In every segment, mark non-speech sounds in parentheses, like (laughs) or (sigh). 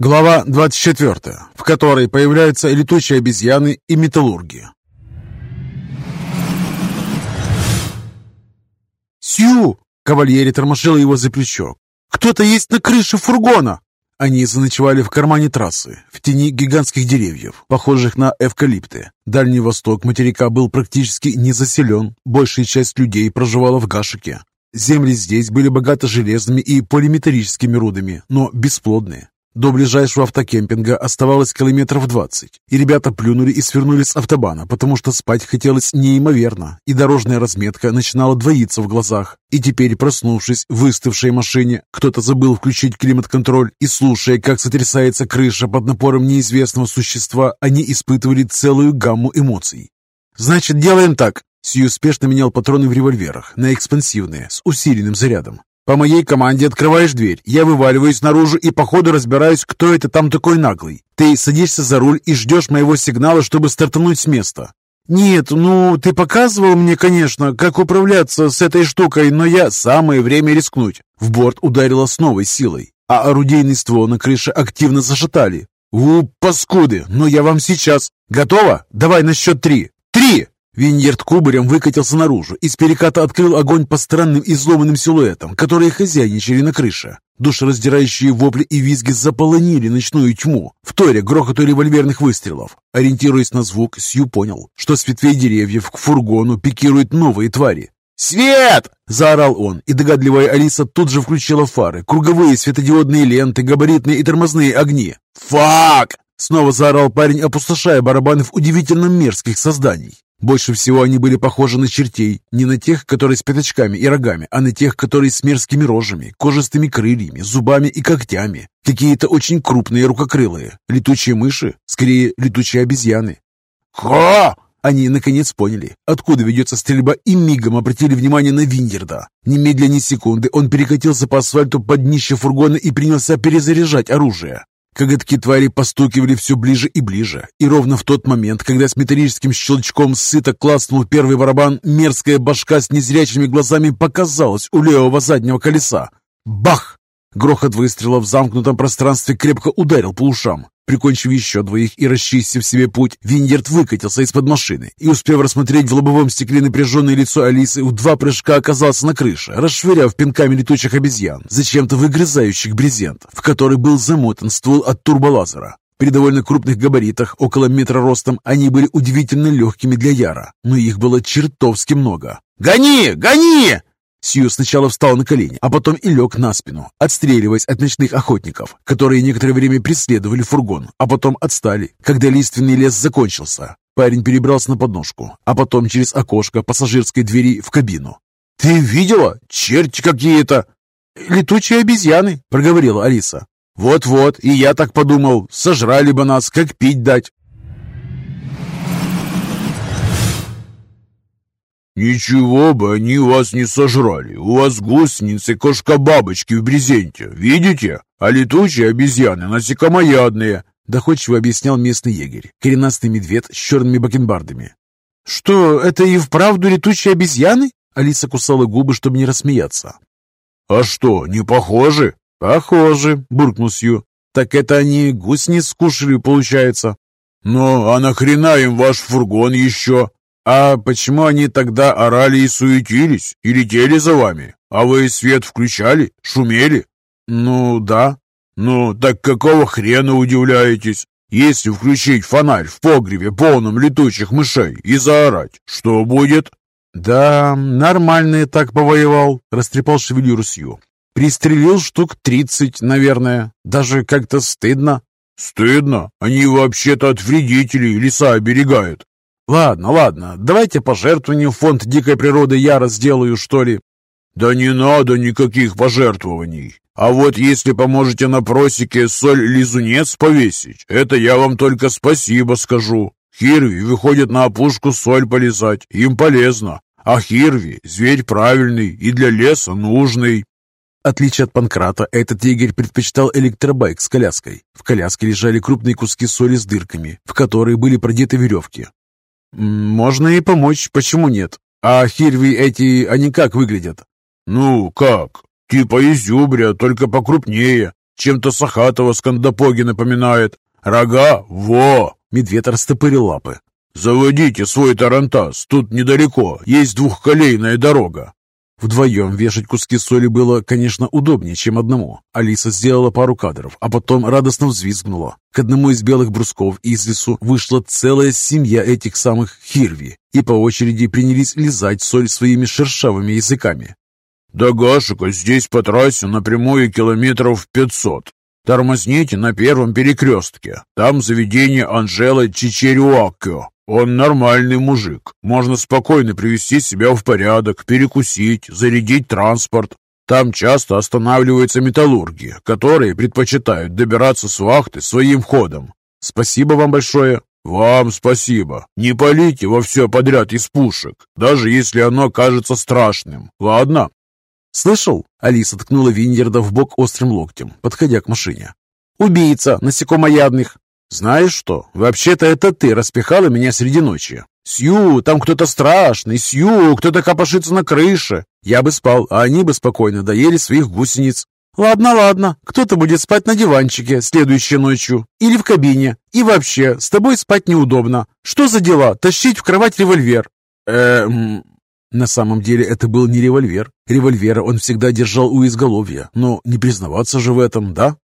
Глава 24, в которой появляются летучие обезьяны и металлурги. «Сью!» — кавальери тормошила его за плечо. «Кто-то есть на крыше фургона!» Они заночевали в кармане трассы, в тени гигантских деревьев, похожих на эвкалипты. Дальний восток материка был практически не заселен, большая часть людей проживала в Гашике. Земли здесь были богаты железными и полиметаллическими рудами, но бесплодные. До ближайшего автокемпинга оставалось километров двадцать, и ребята плюнули и свернули с автобана, потому что спать хотелось неимоверно, и дорожная разметка начинала двоиться в глазах. И теперь, проснувшись в выставшей машине, кто-то забыл включить климат-контроль, и слушая, как сотрясается крыша под напором неизвестного существа, они испытывали целую гамму эмоций. «Значит, делаем так!» Сью спешно менял патроны в револьверах на экспансивные, с усиленным зарядом. По моей команде открываешь дверь, я вываливаюсь наружу и по ходу разбираюсь, кто это там такой наглый. Ты садишься за руль и ждешь моего сигнала, чтобы стартануть с места. «Нет, ну, ты показывал мне, конечно, как управляться с этой штукой, но я самое время рискнуть». В борт ударило с новой силой, а орудийный ствол на крыше активно зашатали. «У, паскуды, но я вам сейчас. Готово? Давай на счет три. Три!» Виньерд кубарем выкатился наружу и с переката открыл огонь по странным изломанным силуэтам, которые хозяйничали на крыше. Душераздирающие вопли и визги заполонили ночную тьму, вторя грохоту револьверных выстрелов. Ориентируясь на звук, Сью понял, что с ветвей деревьев к фургону пикируют новые твари. «Свет!» – заорал он, и догадливая Алиса тут же включила фары, круговые светодиодные ленты, габаритные и тормозные огни. «Фак!» – снова заорал парень, опустошая барабаны в удивительно мерзких созданий. Больше всего они были похожи на чертей, не на тех, которые с пятачками и рогами, а на тех, которые с мерзкими рожами, кожистыми крыльями, зубами и когтями. Какие-то очень крупные рукокрылые. Летучие мыши, скорее летучие обезьяны. «Ха!» Они наконец поняли, откуда ведется стрельба, и мигом обратили внимание на Виндерда. Немедленно ни секунды он перекатился по асфальту под днище фургона и принялся перезаряжать оружие. Коготки твари постукивали все ближе и ближе, и ровно в тот момент, когда с металлическим щелчком сыто класснул первый барабан, мерзкая башка с незрячими глазами показалась у левого заднего колеса. Бах! Грохот выстрела в замкнутом пространстве крепко ударил по ушам. Прикончив еще двоих и расчистив себе путь, Виндерт выкатился из-под машины и, успев рассмотреть в лобовом стекле напряженное лицо Алисы, в два прыжка оказался на крыше, расшвыряв пинками летучих обезьян, зачем-то выгрызающих брезент, в который был замотан ствол от турболазера. При довольно крупных габаритах, около метра ростом, они были удивительно легкими для Яра, но их было чертовски много. «Гони! Гони!» Сью сначала встал на колени, а потом и лег на спину, отстреливаясь от ночных охотников, которые некоторое время преследовали фургон, а потом отстали, когда лиственный лес закончился. Парень перебрался на подножку, а потом через окошко пассажирской двери в кабину. «Ты видела? Черти какие-то!» «Летучие обезьяны», — проговорила Алиса. «Вот-вот, и я так подумал, сожрали бы нас, как пить дать». «Ничего бы они вас не сожрали. У вас гусеницы кошка-бабочки в брезенте. Видите? А летучие обезьяны насекомоядные», — доходчиво объяснял местный егерь, коренастый медведь с черными бакенбардами. «Что, это и вправду летучие обезьяны?» Алиса кусала губы, чтобы не рассмеяться. «А что, не похожи?» «Похожи», — буркнул Сью. «Так это они гусениц скушали, получается?» «Ну, а нахрена им ваш фургон еще?» «А почему они тогда орали и суетились, и летели за вами? А вы свет включали? Шумели?» «Ну, да». «Ну, так какого хрена удивляетесь? Если включить фонарь в погребе, полном летучих мышей, и заорать, что будет?» «Да, нормальный так повоевал», — растрепал шевелюру Сью. «Пристрелил штук тридцать, наверное. Даже как-то стыдно». «Стыдно? Они вообще-то от вредителей леса оберегают. «Ладно, ладно, давайте пожертвованию в фонд дикой природы я сделаю, что ли?» «Да не надо никаких пожертвований. А вот если поможете на просеке соль-лизунец повесить, это я вам только спасибо скажу. Хирви выходят на опушку соль полезать, им полезно. А Хирви – зверь правильный и для леса нужный». отличие от Панкрата, этот егерь предпочитал электробайк с коляской. В коляске лежали крупные куски соли с дырками, в которые были продеты веревки. «Можно и помочь, почему нет? А хирви эти, они как выглядят?» «Ну, как? Типа изюбря, только покрупнее. Чем-то Сахатова с Кандапоги напоминает. Рога? Во!» Медведь растопырил лапы. «Заводите свой тарантас, тут недалеко, есть двухколейная дорога». Вдвоем вешать куски соли было, конечно, удобнее, чем одному. Алиса сделала пару кадров, а потом радостно взвизгнула. К одному из белых брусков из лесу вышла целая семья этих самых хирви, и по очереди принялись лизать соль своими шершавыми языками. «До Гашика здесь по трассе напрямую километров пятьсот. Тормозните на первом перекрестке. Там заведение Анжелы Чичерюаккио. Он нормальный мужик. Можно спокойно привести себя в порядок, перекусить, зарядить транспорт. Там часто останавливаются металлурги, которые предпочитают добираться с вахты своим ходом. Спасибо вам большое. Вам спасибо. Не полите во все подряд из пушек, даже если оно кажется страшным. Ладно? Слышал? Алиса ткнула Виндерда в бок острым локтем, подходя к машине. Убийца насекомоядных. «Знаешь что? Вообще-то это ты распихала меня среди ночи. Сью, там кто-то страшный, Сью, кто-то копошится на крыше. Я бы спал, а они бы спокойно доели своих гусениц. Ладно, ладно, кто-то будет спать на диванчике следующей ночью или в кабине. И вообще, с тобой спать неудобно. Что за дела? Тащить в кровать револьвер?» «Эм...» На самом деле это был не револьвер. Револьвера он всегда держал у изголовья, но не признаваться же в этом, да?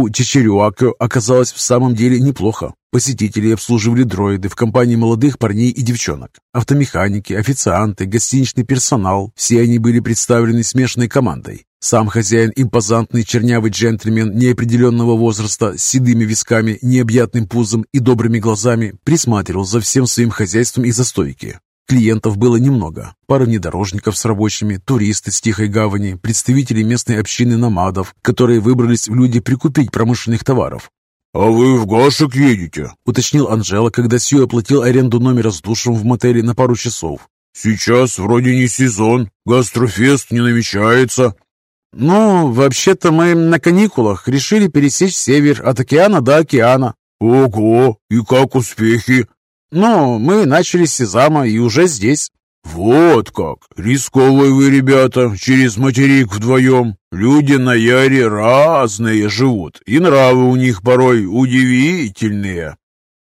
У Чичерюако оказалось в самом деле неплохо. Посетители обслуживали дроиды в компании молодых парней и девчонок. Автомеханики, официанты, гостиничный персонал – все они были представлены смешанной командой. Сам хозяин, импозантный чернявый джентльмен неопределенного возраста, с седыми висками, необъятным пузом и добрыми глазами, присматривал за всем своим хозяйством из-за стойки. Клиентов было немного. Пара внедорожников с рабочими, туристы с Тихой Гавани, представители местной общины намадов, которые выбрались в люди прикупить промышленных товаров. «А вы в Гашек едете?» — уточнил Анжела, когда Сью оплатил аренду номера с душем в мотеле на пару часов. «Сейчас вроде не сезон, гастрофест не намечается». «Ну, вообще-то мы на каникулах решили пересечь север от океана до океана». «Ого! И как успехи?» «Ну, мы начали с Сезама и уже здесь». «Вот как! Рисковые вы, ребята, через материк вдвоем. Люди на Яре разные живут, и нравы у них порой удивительные».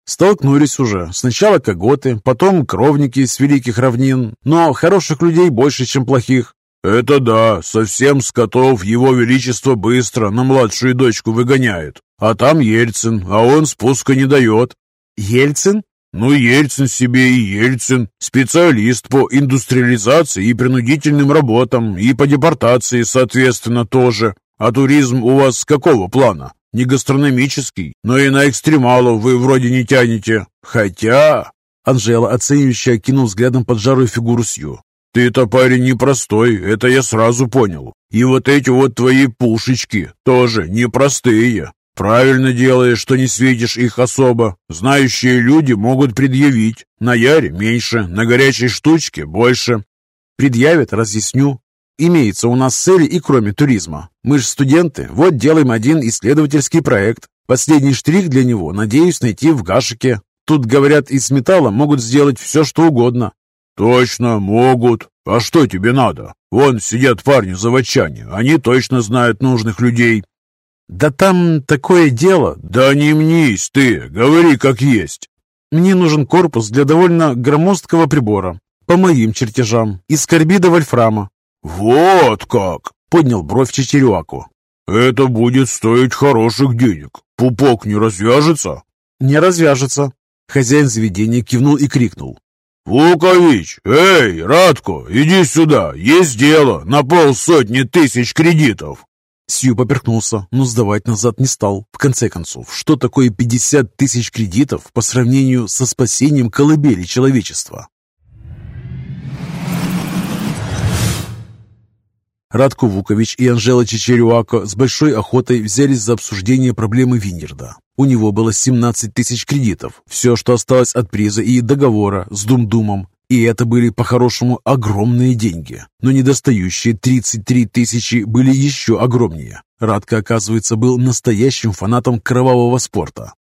Столкнулись уже. Сначала коготы, потом кровники с великих равнин. Но хороших людей больше, чем плохих. «Это да, совсем скотов его величество быстро на младшую дочку выгоняет. А там Ельцин, а он спуска не дает». «Ельцин?» Ну, Ельцин себе и Ельцин. Специалист по индустриализации и принудительным работам, и по депортации, соответственно, тоже. А туризм у вас какого плана? Не гастрономический, но и на экстремалов вы вроде не тянете. Хотя...» Анжела, оценивающе окинул взглядом поджарую фигуру Сью. «Ты-то парень непростой, это я сразу понял. И вот эти вот твои пушечки тоже непростые. «Правильно делаешь, что не светишь их особо. Знающие люди могут предъявить. На Яре меньше, на горячей штучке больше». «Предъявят, разъясню. Имеется у нас цели и кроме туризма. Мы же студенты, вот делаем один исследовательский проект. Последний штрих для него надеюсь найти в Гашике. Тут, говорят, из металла могут сделать все, что угодно». «Точно, могут. А что тебе надо? Вон сидят парни-заводчане, они точно знают нужных людей». «Да там такое дело!» «Да не мнись ты, говори как есть!» «Мне нужен корпус для довольно громоздкого прибора, по моим чертежам, из карбида вольфрама». «Вот как!» — поднял бровь Чечерюаку. «Это будет стоить хороших денег. Пупок не развяжется?» «Не развяжется». Хозяин заведения кивнул и крикнул. «Лукович! Эй, Радко, иди сюда! Есть дело на полсотни тысяч кредитов!» Сью поперхнулся, но сдавать назад не стал. В конце концов, что такое 50 тысяч кредитов по сравнению со спасением колыбели человечества? Радко Вукович и Анжела Чечерюако с большой охотой взялись за обсуждение проблемы Винерда. У него было 17 тысяч кредитов, все, что осталось от приза и договора с Думдумом. И это были по-хорошему огромные деньги. Но недостающие 33 тысячи были еще огромнее. Радко, оказывается, был настоящим фанатом кровавого спорта.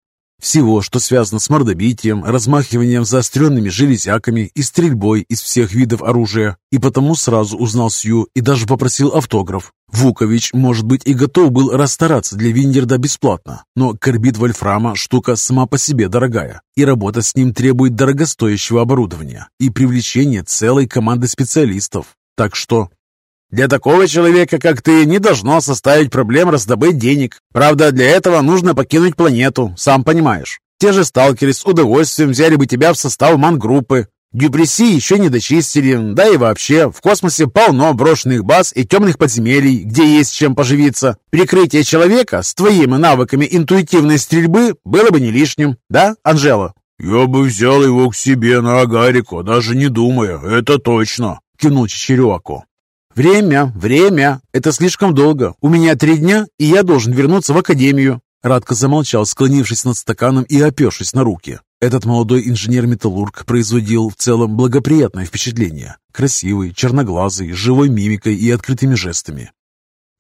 Всего, что связано с мордобитием, размахиванием заостренными железяками и стрельбой из всех видов оружия. И потому сразу узнал Сью и даже попросил автограф. Вукович, может быть, и готов был расстараться для Виндерда бесплатно, но карбид вольфрама – штука сама по себе дорогая, и работа с ним требует дорогостоящего оборудования и привлечения целой команды специалистов. Так что для такого человека, как ты, не должно составить проблем раздобыть денег. Правда, для этого нужно покинуть планету, сам понимаешь. Те же сталкеры с удовольствием взяли бы тебя в состав мангруппы. Дюпресси еще не дочистили, да и вообще, в космосе полно брошенных баз и темных подземелий, где есть чем поживиться. Прикрытие человека с твоими навыками интуитивной стрельбы было бы не лишним, да, Анжела? «Я бы взял его к себе на Агарику, даже не думая, это точно», — кивнул Чичерюаку. «Время, время! Это слишком долго. У меня три дня, и я должен вернуться в академию». Радко замолчал, склонившись над стаканом и опершись на руки. Этот молодой инженер-металлург производил в целом благоприятное впечатление. Красивый, черноглазый, живой мимикой и открытыми жестами.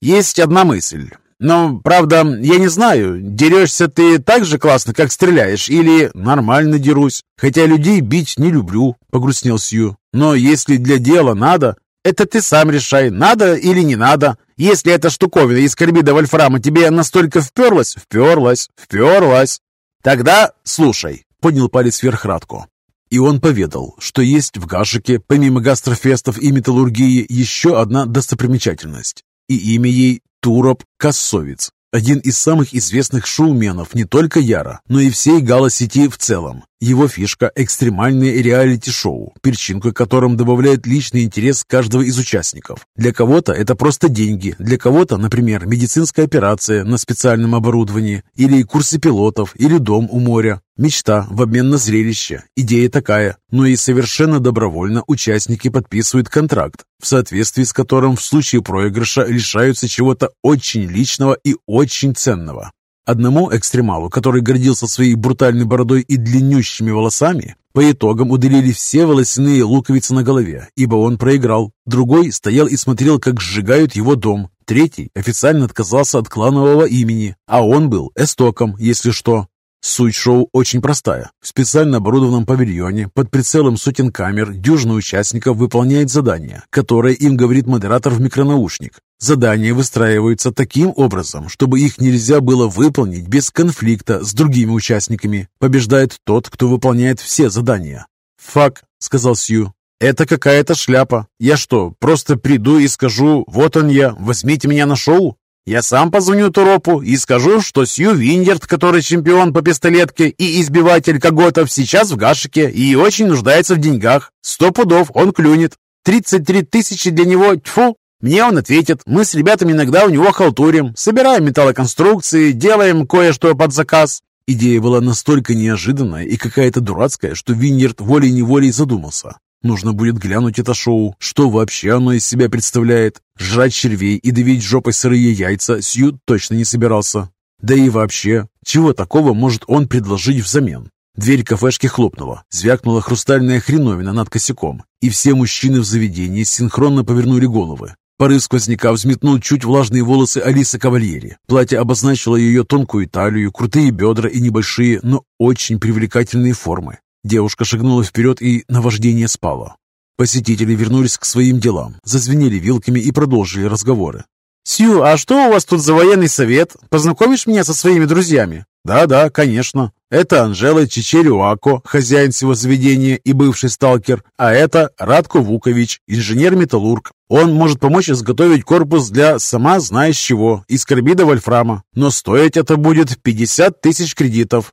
«Есть одна мысль. Но, правда, я не знаю, дерешься ты так же классно, как стреляешь, или нормально дерусь. Хотя людей бить не люблю», — погрустнел Сью. «Но если для дела надо, это ты сам решай, надо или не надо. Если эта штуковина из карбида вольфрама тебе настолько вперлась, вперлась, вперлась, тогда слушай, поднял палец вверх Радко. И он поведал, что есть в Гашике, помимо гастрофестов и металлургии, еще одна достопримечательность. И имя ей Туроп Кассовец, один из самых известных шоуменов не только Яра, но и всей гала-сети в целом. Его фишка – экстремальные реалити-шоу, перчинку которым добавляет личный интерес каждого из участников. Для кого-то это просто деньги, для кого-то, например, медицинская операция на специальном оборудовании, или курсы пилотов, или дом у моря. Мечта в обмен на зрелище. Идея такая, но и совершенно добровольно участники подписывают контракт, в соответствии с которым в случае проигрыша лишаются чего-то очень личного и очень ценного. Одному экстремалу, который гордился своей брутальной бородой и длиннющими волосами, по итогам удалили все волосяные луковицы на голове, ибо он проиграл. Другой стоял и смотрел, как сжигают его дом. Третий официально отказался от кланового имени, а он был эстоком, если что. Суть шоу очень простая. В специально оборудованном павильоне под прицелом сотен камер дюжина участников выполняет задание, которое им говорит модератор в микронаушник. Задания выстраиваются таким образом, чтобы их нельзя было выполнить без конфликта с другими участниками. Побеждает тот, кто выполняет все задания. «Фак», — сказал Сью, — «это какая-то шляпа. Я что, просто приду и скажу, вот он я, возьмите меня на шоу?» Я сам позвоню Туропу и скажу, что Сью Виндерт, который чемпион по пистолетке и избиватель коготов, сейчас в гашике и очень нуждается в деньгах. Сто пудов он клюнет. 33 тысячи для него, тьфу, мне он ответит, мы с ребятами иногда у него халтурим, собираем металлоконструкции, делаем кое-что под заказ. Идея была настолько неожиданная и какая-то дурацкая, что Виньерд волей-неволей задумался. Нужно будет глянуть это шоу, что вообще оно из себя представляет. Жрать червей и давить жопой сырые яйца Сью точно не собирался. Да и вообще, чего такого может он предложить взамен? Дверь кафешки хлопнула, звякнула хрустальная хреновина над косяком, и все мужчины в заведении синхронно повернули головы. Порыв сквозняка взметнул чуть влажные волосы Алисы Кавальери. Платье обозначило ее тонкую талию, крутые бедра и небольшие, но очень привлекательные формы. Девушка шагнула вперед, и наваждение спало. Посетители вернулись к своим делам, зазвенели вилками и продолжили разговоры. «Сью, а что у вас тут за военный совет? Познакомишь меня со своими друзьями?» «Да-да, конечно. Это Анжела Чичерюако, хозяин всего заведения и бывший сталкер, а это Радко Вукович, инженер-металлург. Он может помочь изготовить корпус для сама знаешь чего, из карбида вольфрама, но стоить это будет 50 тысяч кредитов.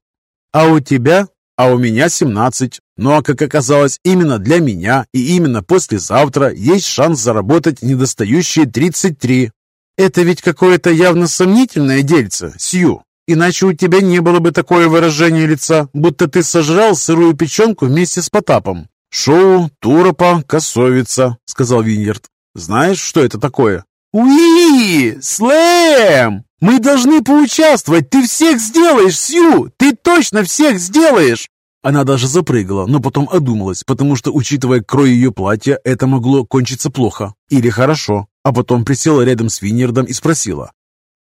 А у тебя? А у меня 17. Ну а как оказалось, именно для меня и именно послезавтра есть шанс заработать недостающие 33. Это ведь какое-то явно сомнительное дельце, Сью. Иначе у тебя не было бы такое выражение лица, будто ты сожрал сырую печенку вместе с Потапом. «Шоу Туропа Косовица», — сказал Виньерд. «Знаешь, что это такое?» «Уи! Слэм! Мы должны поучаствовать! Ты всех сделаешь, Сью! Ты точно всех сделаешь!» Она даже запрыгала, но потом одумалась, потому что, учитывая крой ее платья, это могло кончиться плохо или хорошо. А потом присела рядом с Виньердом и спросила.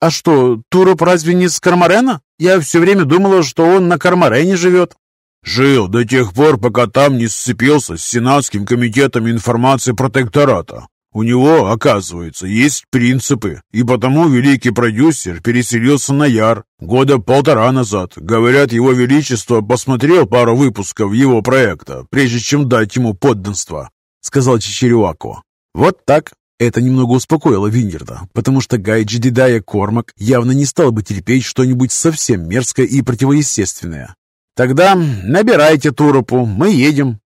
А что, Туроп разве не с Кармарена? Я все время думала, что он на Кармарене живет. Жил до тех пор, пока там не сцепился с Сенатским комитетом информации протектората. У него, оказывается, есть принципы, и потому великий продюсер переселился на Яр года полтора назад. Говорят, его величество посмотрел пару выпусков его проекта, прежде чем дать ему подданство, сказал Чичерюако. Вот так. Это немного успокоило Виньерда, потому что Гай Джедидая Кормак явно не стал бы терпеть что-нибудь совсем мерзкое и противоестественное. «Тогда набирайте Туропу, мы едем»,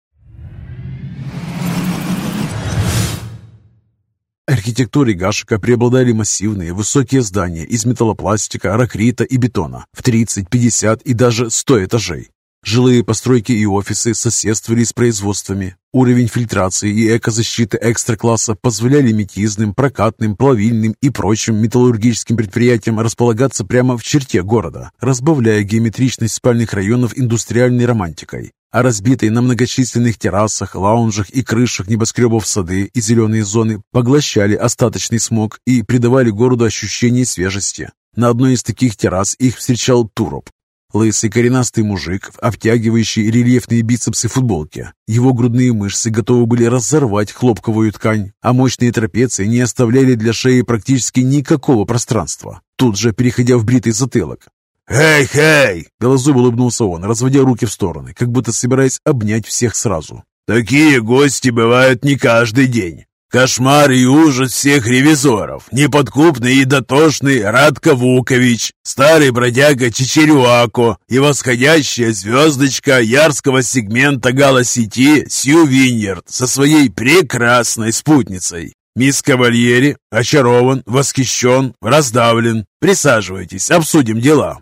архитектуре Гашика преобладали массивные высокие здания из металлопластика, ракрита и бетона в 30, 50 и даже 100 этажей. Жилые постройки и офисы соседствовали с производствами. Уровень фильтрации и экозащиты экстра-класса позволяли метизным, прокатным, плавильным и прочим металлургическим предприятиям располагаться прямо в черте города, разбавляя геометричность спальных районов индустриальной романтикой а разбитые на многочисленных террасах, лаунжах и крышах небоскребов сады и зеленые зоны поглощали остаточный смог и придавали городу ощущение свежести. На одной из таких террас их встречал Туроп. Лысый коренастый мужик, обтягивающий рельефные бицепсы футболки. Его грудные мышцы готовы были разорвать хлопковую ткань, а мощные трапеции не оставляли для шеи практически никакого пространства. Тут же, переходя в бритый затылок, «Эй, хей!» — Белозуб улыбнулся он, разводя руки в стороны, как будто собираясь обнять всех сразу. «Такие гости бывают не каждый день. Кошмар и ужас всех ревизоров. Неподкупный и дотошный Радко Вукович, старый бродяга Чечерюако и восходящая звездочка ярского сегмента галосети Сью Виньерд со своей прекрасной спутницей. Мисс Кавальери очарован, восхищен, раздавлен. Присаживайтесь, обсудим дела.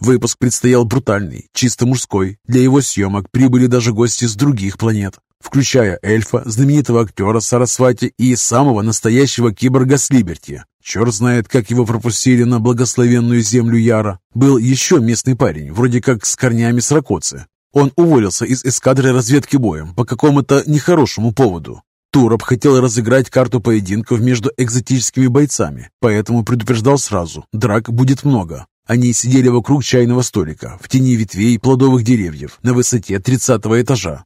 Выпуск предстоял брутальный, чисто мужской. Для его съемок прибыли даже гости с других планет, включая эльфа, знаменитого актера Сарасвати и самого настоящего киборга Слиберти. Черт знает, как его пропустили на благословенную землю Яра. Был еще местный парень, вроде как с корнями сракоцы. Он уволился из эскадры разведки боем по какому-то нехорошему поводу. Туроп хотел разыграть карту поединков между экзотическими бойцами, поэтому предупреждал сразу, драк будет много. Они сидели вокруг чайного столика, в тени ветвей плодовых деревьев, на высоте тридцатого этажа.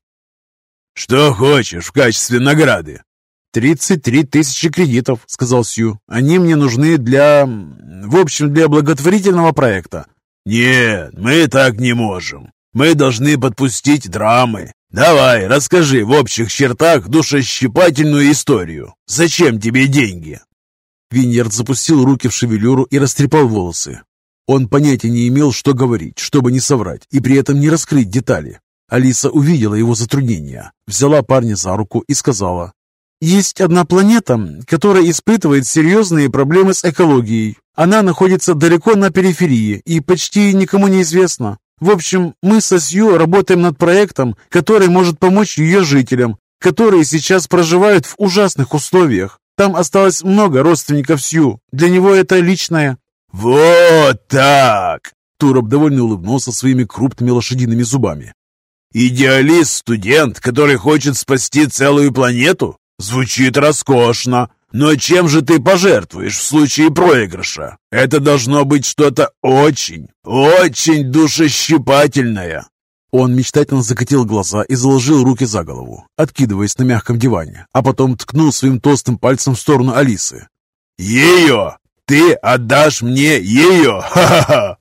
«Что хочешь в качестве награды?» «Тридцать три тысячи кредитов», — сказал Сью. «Они мне нужны для... в общем, для благотворительного проекта». «Нет, мы так не можем. Мы должны подпустить драмы. Давай, расскажи в общих чертах душещипательную историю. Зачем тебе деньги?» Виньерд запустил руки в шевелюру и растрепал волосы. Он понятия не имел, что говорить, чтобы не соврать и при этом не раскрыть детали. Алиса увидела его затруднения, взяла парня за руку и сказала, «Есть одна планета, которая испытывает серьезные проблемы с экологией. Она находится далеко на периферии и почти никому не известна. В общем, мы со Сью работаем над проектом, который может помочь ее жителям, которые сейчас проживают в ужасных условиях. Там осталось много родственников Сью. Для него это личное. «Вот так!» Туроп довольно улыбнулся своими крупными лошадиными зубами. «Идеалист-студент, который хочет спасти целую планету? Звучит роскошно. Но чем же ты пожертвуешь в случае проигрыша? Это должно быть что-то очень, очень душещипательное!» Он мечтательно закатил глаза и заложил руки за голову, откидываясь на мягком диване, а потом ткнул своим толстым пальцем в сторону Алисы. «Ее! Ты отдашь мне ее? (laughs) Ха-ха-ха!»